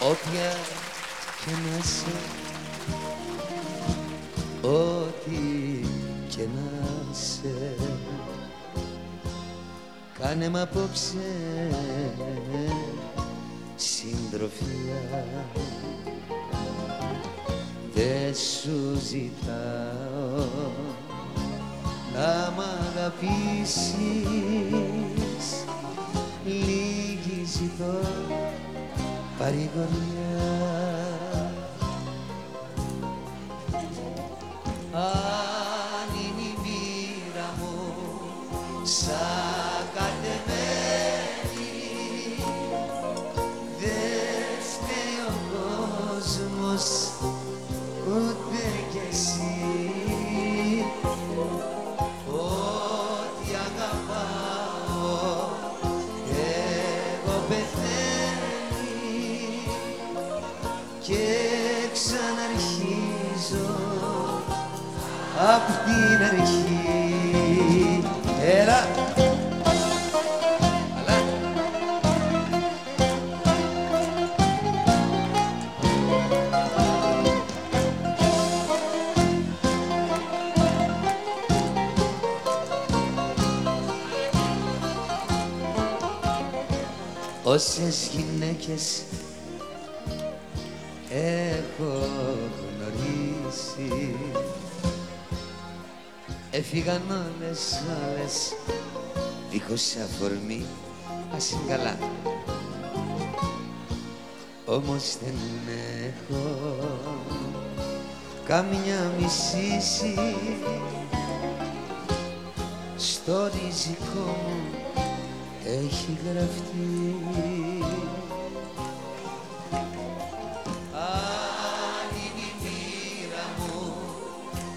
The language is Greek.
Όποια και να σε Ό,τι και να σε. Κάνε μ' απόψε συντροφιά. Δε σου ζητάω να μ' αγαπήσεις. Λίγη ζητώ παρηγοριά Αν είναι η μοίρα μου σαν κατεμένη δεν φταίει ο κόσμος ούτε κι εσύ ξαναρχίζω απ' την αρχή Έλα! Καλά! Όσες γυναίκες έχω γνωρίσει. Έφυγαν όλες, όλες δίχως αφορμή. Ας είναι καλά. Όμως δεν έχω καμιά μισήση. Στο ριζικό μου έχει γραφτεί